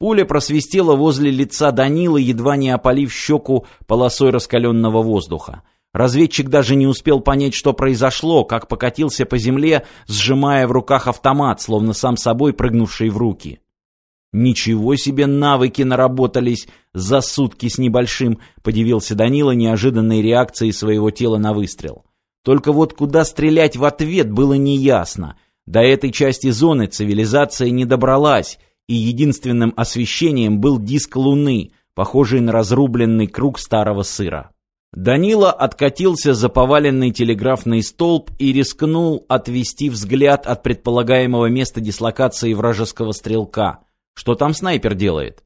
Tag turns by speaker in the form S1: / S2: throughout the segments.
S1: Пуля просвистела возле лица Данилы, едва не опалив щеку полосой раскаленного воздуха. Разведчик даже не успел понять, что произошло, как покатился по земле, сжимая в руках автомат, словно сам собой прыгнувший в руки. «Ничего себе навыки наработались за сутки с небольшим», — подивился Данила неожиданной реакцией своего тела на выстрел. Только вот куда стрелять в ответ было неясно. До этой части зоны цивилизация не добралась, и единственным освещением был диск луны, похожий на разрубленный круг старого сыра. Данила откатился за поваленный телеграфный столб и рискнул отвести взгляд от предполагаемого места дислокации вражеского стрелка — что там снайпер делает?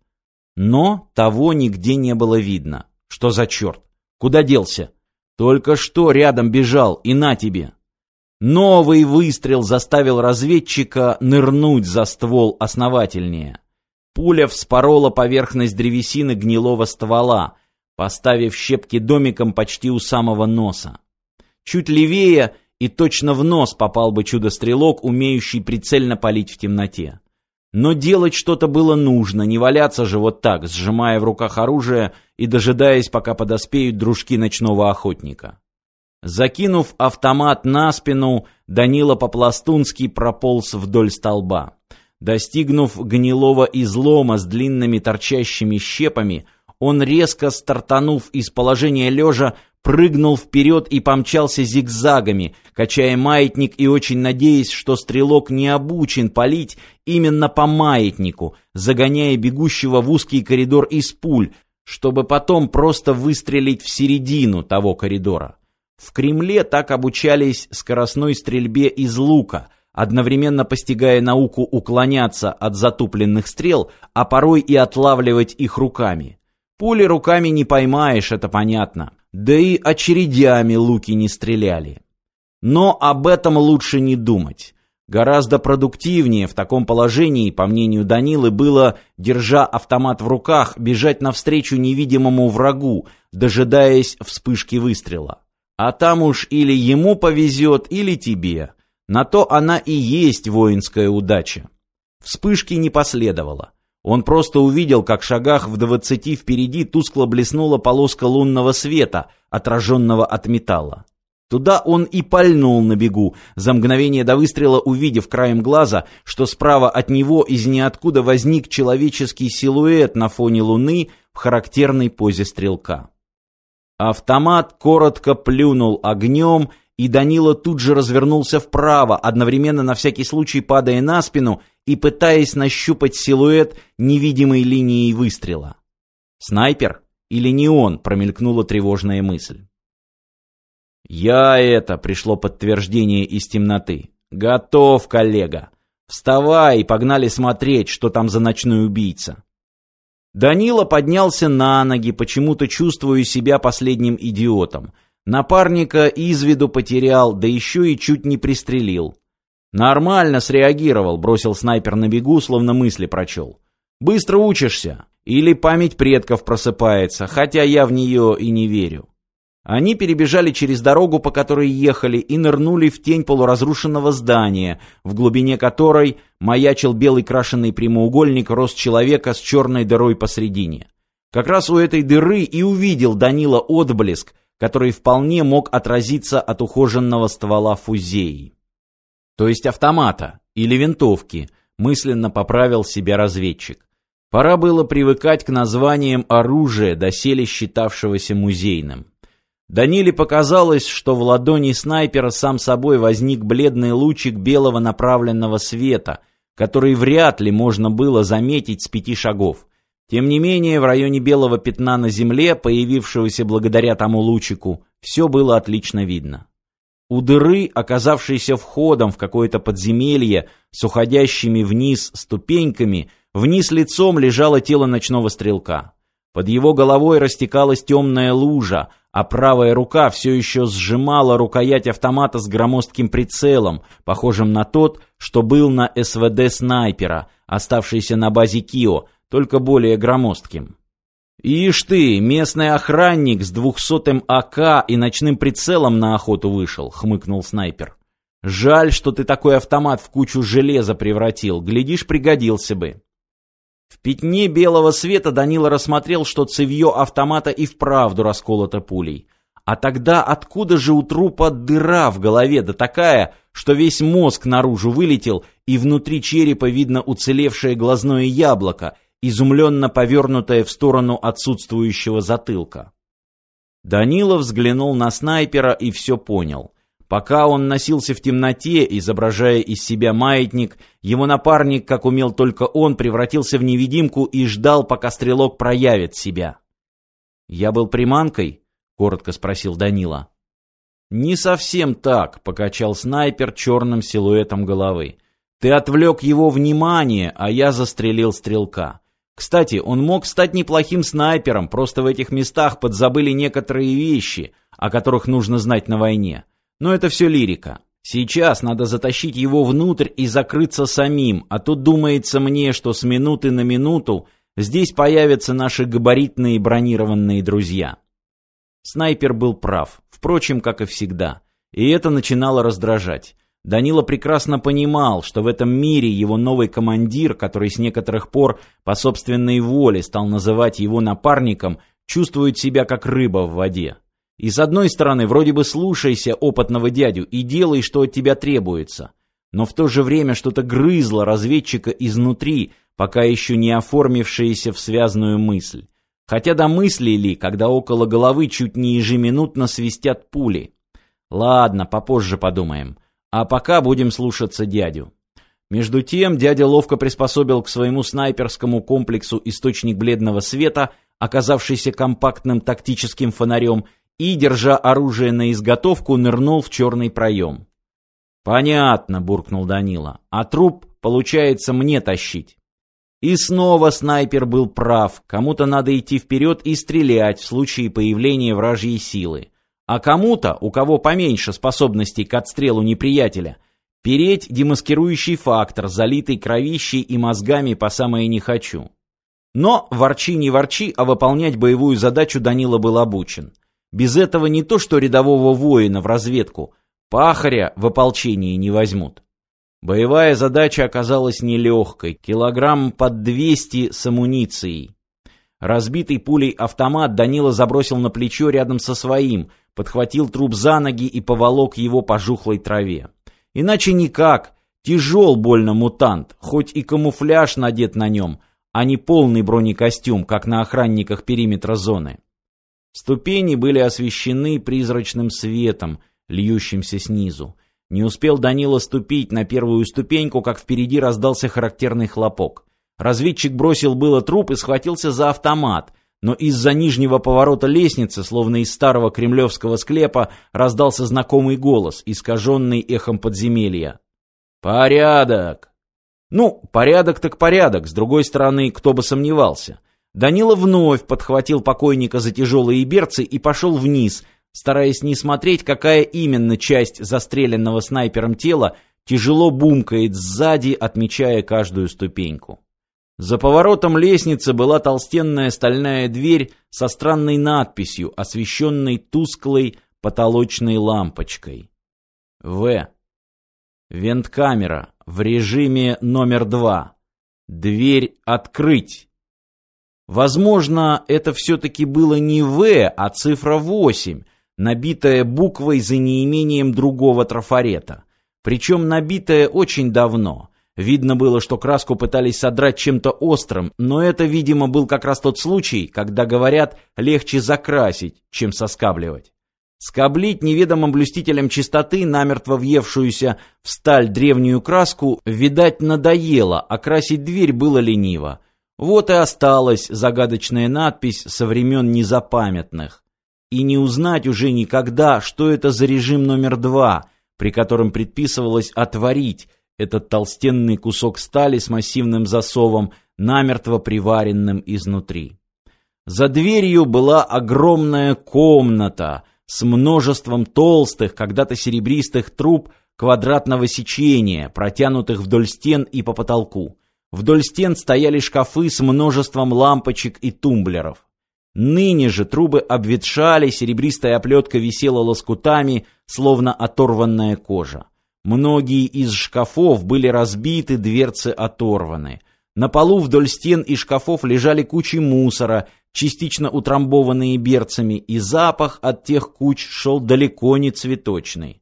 S1: Но того нигде не было видно. Что за черт? Куда делся? Только что рядом бежал, и на тебе. Новый выстрел заставил разведчика нырнуть за ствол основательнее. Пуля вспорола поверхность древесины гнилого ствола, поставив щепки домиком почти у самого носа. Чуть левее и точно в нос попал бы чудо-стрелок, умеющий прицельно палить в темноте. Но делать что-то было нужно, не валяться же вот так, сжимая в руках оружие и дожидаясь, пока подоспеют дружки ночного охотника. Закинув автомат на спину, Данила по-пластунски прополз вдоль столба. Достигнув гнилого излома с длинными торчащими щепами, он резко стартанув из положения лежа, прыгнул вперед и помчался зигзагами, качая маятник и очень надеясь, что стрелок не обучен палить именно по маятнику, загоняя бегущего в узкий коридор из пуль, чтобы потом просто выстрелить в середину того коридора. В Кремле так обучались скоростной стрельбе из лука, одновременно постигая науку уклоняться от затупленных стрел, а порой и отлавливать их руками. Пули руками не поймаешь, это понятно. Да и очередями луки не стреляли. Но об этом лучше не думать. Гораздо продуктивнее в таком положении, по мнению Данилы, было, держа автомат в руках, бежать навстречу невидимому врагу, дожидаясь вспышки выстрела. А там уж или ему повезет, или тебе. На то она и есть воинская удача. Вспышки не последовало. Он просто увидел, как в шагах в двадцати впереди тускло блеснула полоска лунного света, отраженного от металла. Туда он и пальнул на бегу, за мгновение до выстрела увидев краем глаза, что справа от него из ниоткуда возник человеческий силуэт на фоне луны в характерной позе стрелка. Автомат коротко плюнул огнем, и Данила тут же развернулся вправо, одновременно на всякий случай падая на спину и пытаясь нащупать силуэт невидимой линией выстрела. «Снайпер? Или не он?» — промелькнула тревожная мысль. «Я это!» — пришло подтверждение из темноты. «Готов, коллега! Вставай и погнали смотреть, что там за ночной убийца!» Данила поднялся на ноги, почему-то чувствуя себя последним идиотом. Напарника из виду потерял, да еще и чуть не пристрелил. «Нормально среагировал», — бросил снайпер на бегу, словно мысли прочел. «Быстро учишься. Или память предков просыпается, хотя я в нее и не верю». Они перебежали через дорогу, по которой ехали, и нырнули в тень полуразрушенного здания, в глубине которой маячил белый крашеный прямоугольник рост человека с черной дырой посредине. Как раз у этой дыры и увидел Данила отблеск, который вполне мог отразиться от ухоженного ствола фузеи. То есть автомата или винтовки, мысленно поправил себя разведчик. Пора было привыкать к названиям оружия, доселе считавшегося музейным. Даниле показалось, что в ладони снайпера сам собой возник бледный лучик белого направленного света, который вряд ли можно было заметить с пяти шагов. Тем не менее, в районе белого пятна на земле, появившегося благодаря тому лучику, все было отлично видно. У дыры, оказавшейся входом в какое-то подземелье с уходящими вниз ступеньками, вниз лицом лежало тело ночного стрелка. Под его головой растекалась темная лужа, а правая рука все еще сжимала рукоять автомата с громоздким прицелом, похожим на тот, что был на СВД снайпера, оставшийся на базе Кио, только более громоздким. «Ишь ты, местный охранник с двухсотым АК и ночным прицелом на охоту вышел», — хмыкнул снайпер. «Жаль, что ты такой автомат в кучу железа превратил. Глядишь, пригодился бы». В пятне белого света Данила рассмотрел, что цевье автомата и вправду расколото пулей. А тогда откуда же у трупа дыра в голове, да такая, что весь мозг наружу вылетел, и внутри черепа видно уцелевшее глазное яблоко, изумленно повернутое в сторону отсутствующего затылка. Данила взглянул на снайпера и все понял. Пока он носился в темноте, изображая из себя маятник, его напарник, как умел только он, превратился в невидимку и ждал, пока стрелок проявит себя. «Я был приманкой?» — коротко спросил Данила. «Не совсем так», — покачал снайпер черным силуэтом головы. «Ты отвлек его внимание, а я застрелил стрелка. Кстати, он мог стать неплохим снайпером, просто в этих местах подзабыли некоторые вещи, о которых нужно знать на войне. Но это все лирика. Сейчас надо затащить его внутрь и закрыться самим, а тут думается мне, что с минуты на минуту здесь появятся наши габаритные бронированные друзья. Снайпер был прав, впрочем, как и всегда. И это начинало раздражать. Данила прекрасно понимал, что в этом мире его новый командир, который с некоторых пор по собственной воле стал называть его напарником, чувствует себя как рыба в воде. И с одной стороны, вроде бы слушайся опытного дядю и делай, что от тебя требуется. Но в то же время что-то грызло разведчика изнутри, пока еще не оформившееся в связную мысль. Хотя домыслили ли, когда около головы чуть не ежеминутно свистят пули. Ладно, попозже подумаем. А пока будем слушаться дядю. Между тем, дядя ловко приспособил к своему снайперскому комплексу источник бледного света, оказавшийся компактным тактическим фонарем, и, держа оружие на изготовку, нырнул в черный проем. «Понятно», — буркнул Данила, — «а труп, получается, мне тащить». И снова снайпер был прав, кому-то надо идти вперед и стрелять в случае появления вражьей силы. А кому-то, у кого поменьше способностей к отстрелу неприятеля, переть демаскирующий фактор, залитый кровищей и мозгами по самое не хочу. Но, ворчи не ворчи, а выполнять боевую задачу Данила был обучен. Без этого не то что рядового воина в разведку, пахаря в ополчении не возьмут. Боевая задача оказалась нелегкой, килограмм под 200 с амуницией. Разбитый пулей автомат Данила забросил на плечо рядом со своим, подхватил труп за ноги и поволок его по жухлой траве. Иначе никак, тяжел больно мутант, хоть и камуфляж надет на нем, а не полный бронекостюм, как на охранниках периметра зоны. Ступени были освещены призрачным светом, льющимся снизу. Не успел Данила ступить на первую ступеньку, как впереди раздался характерный хлопок. Разведчик бросил было труп и схватился за автомат, но из-за нижнего поворота лестницы, словно из старого кремлевского склепа, раздался знакомый голос, искаженный эхом подземелья. «Порядок!» Ну, порядок так порядок, с другой стороны, кто бы сомневался. Данила вновь подхватил покойника за тяжелые берцы и пошел вниз, стараясь не смотреть, какая именно часть застреленного снайпером тела тяжело бумкает сзади, отмечая каждую ступеньку. За поворотом лестницы была толстенная стальная дверь со странной надписью, освещенной тусклой потолочной лампочкой. В. Венткамера в режиме номер два. Дверь открыть. Возможно, это все-таки было не В, а цифра 8, набитая буквой за неимением другого трафарета. Причем набитая очень давно. Видно было, что краску пытались содрать чем-то острым, но это, видимо, был как раз тот случай, когда, говорят, легче закрасить, чем соскабливать. Скоблить неведомым блюстителям чистоты, намертво въевшуюся в сталь древнюю краску, видать, надоело, а красить дверь было лениво. Вот и осталась загадочная надпись со времен незапамятных. И не узнать уже никогда, что это за режим номер два, при котором предписывалось отворить этот толстенный кусок стали с массивным засовом, намертво приваренным изнутри. За дверью была огромная комната с множеством толстых, когда-то серебристых труб квадратного сечения, протянутых вдоль стен и по потолку. Вдоль стен стояли шкафы с множеством лампочек и тумблеров. Ныне же трубы обветшали, серебристая оплетка висела лоскутами, словно оторванная кожа. Многие из шкафов были разбиты, дверцы оторваны. На полу вдоль стен и шкафов лежали кучи мусора, частично утрамбованные берцами, и запах от тех куч шел далеко не цветочный.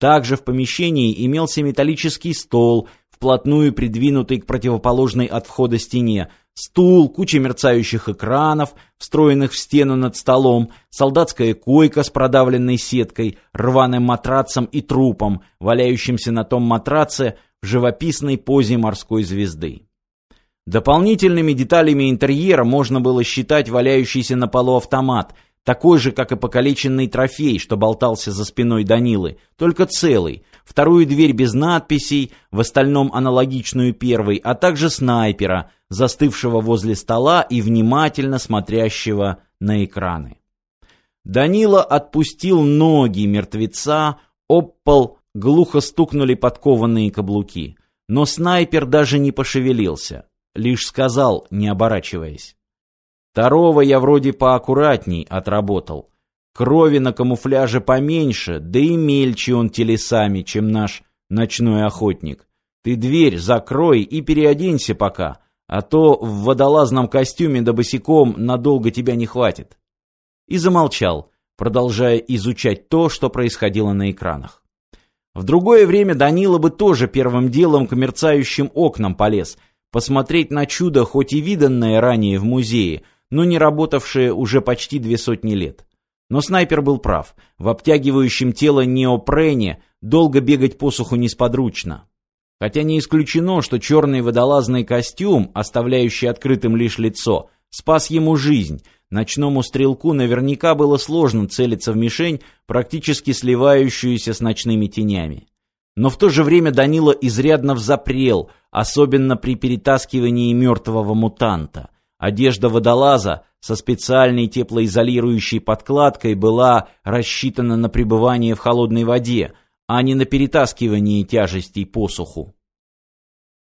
S1: Также в помещении имелся металлический стол, вплотную придвинутый к противоположной от входа стене, стул, куча мерцающих экранов, встроенных в стену над столом, солдатская койка с продавленной сеткой, рваным матрацем и трупом, валяющимся на том матраце в живописной позе морской звезды. Дополнительными деталями интерьера можно было считать валяющийся на полу автомат, такой же, как и покалеченный трофей, что болтался за спиной Данилы, только целый, вторую дверь без надписей, в остальном аналогичную первой, а также снайпера, застывшего возле стола и внимательно смотрящего на экраны. Данила отпустил ноги мертвеца, об пол глухо стукнули подкованные каблуки, но снайпер даже не пошевелился лишь сказал, не оборачиваясь. Второго я вроде поаккуратней отработал. Крови на камуфляже поменьше, да и мельче он телесами, чем наш ночной охотник. Ты дверь закрой и переоденься пока, а то в водолазном костюме да босиком надолго тебя не хватит. И замолчал, продолжая изучать то, что происходило на экранах. В другое время Данила бы тоже первым делом к мерцающим окнам полез, посмотреть на чудо, хоть и виданное ранее в музее, но не работавшее уже почти две сотни лет. Но снайпер был прав. В обтягивающем тело неопрене долго бегать по суху несподручно. Хотя не исключено, что черный водолазный костюм, оставляющий открытым лишь лицо, спас ему жизнь. Ночному стрелку наверняка было сложно целиться в мишень, практически сливающуюся с ночными тенями. Но в то же время Данила изрядно взапрел, особенно при перетаскивании мертвого мутанта. Одежда водолаза со специальной теплоизолирующей подкладкой была рассчитана на пребывание в холодной воде, а не на перетаскивание тяжестей посуху.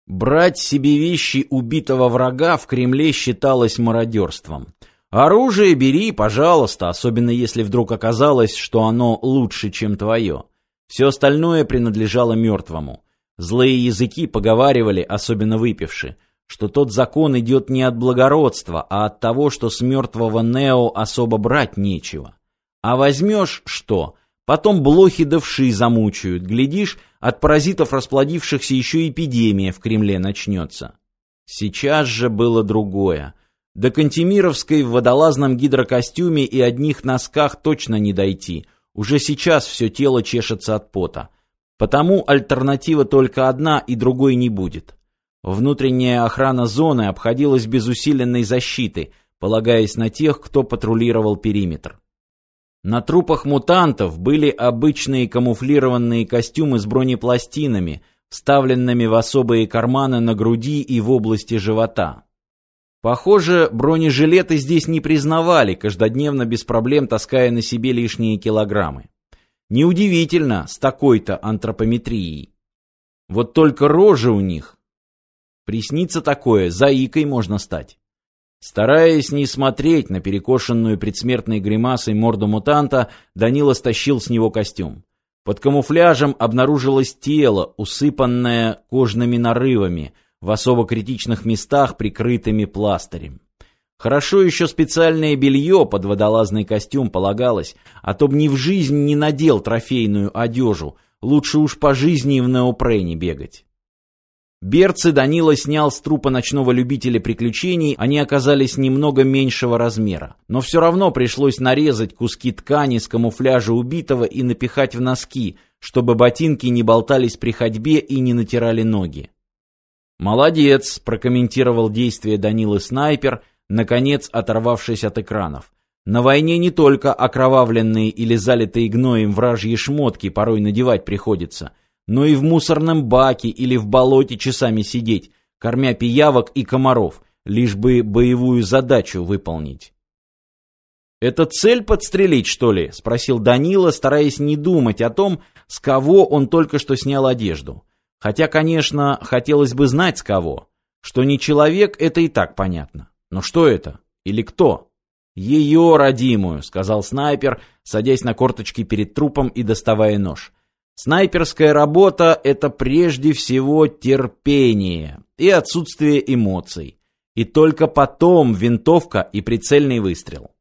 S1: Брать себе вещи убитого врага в Кремле считалось мародерством. Оружие бери, пожалуйста, особенно если вдруг оказалось, что оно лучше, чем твое. Все остальное принадлежало мертвому. Злые языки поговаривали, особенно выпивши, что тот закон идет не от благородства, а от того, что с мертвого Нео особо брать нечего. А возьмешь что? Потом блохи да вши замучают. Глядишь, от паразитов расплодившихся еще эпидемия в Кремле начнется. Сейчас же было другое. До Кантемировской в водолазном гидрокостюме и одних носках точно не дойти. Уже сейчас все тело чешется от пота. Потому альтернатива только одна и другой не будет. Внутренняя охрана зоны обходилась без усиленной защиты, полагаясь на тех, кто патрулировал периметр. На трупах мутантов были обычные камуфлированные костюмы с бронепластинами, вставленными в особые карманы на груди и в области живота. Похоже, бронежилеты здесь не признавали, каждодневно без проблем таская на себе лишние килограммы. Неудивительно, с такой-то антропометрией. Вот только рожи у них. Приснится такое, заикой можно стать. Стараясь не смотреть на перекошенную предсмертной гримасой морду мутанта, Данила стащил с него костюм. Под камуфляжем обнаружилось тело, усыпанное кожными нарывами, в особо критичных местах, прикрытыми пластырем. Хорошо еще специальное белье под водолазный костюм полагалось, а то б ни в жизнь не надел трофейную одежу, лучше уж по жизни в неопрене бегать. Берцы Данила снял с трупа ночного любителя приключений, они оказались немного меньшего размера. Но все равно пришлось нарезать куски ткани с камуфляжа убитого и напихать в носки, чтобы ботинки не болтались при ходьбе и не натирали ноги. «Молодец», — прокомментировал действие Данилы снайпер, наконец оторвавшись от экранов. На войне не только окровавленные или залитые гноем вражьи шмотки порой надевать приходится, но и в мусорном баке или в болоте часами сидеть, кормя пиявок и комаров, лишь бы боевую задачу выполнить. «Это цель подстрелить, что ли?» — спросил Данила, стараясь не думать о том, с кого он только что снял одежду. Хотя, конечно, хотелось бы знать, с кого. Что не человек, это и так понятно. Но что это? Или кто? Ее родимую, сказал снайпер, садясь на корточки перед трупом и доставая нож. Снайперская работа — это прежде всего терпение. и отсутствие эмоций. И только потом винтовка и прицельный выстрел.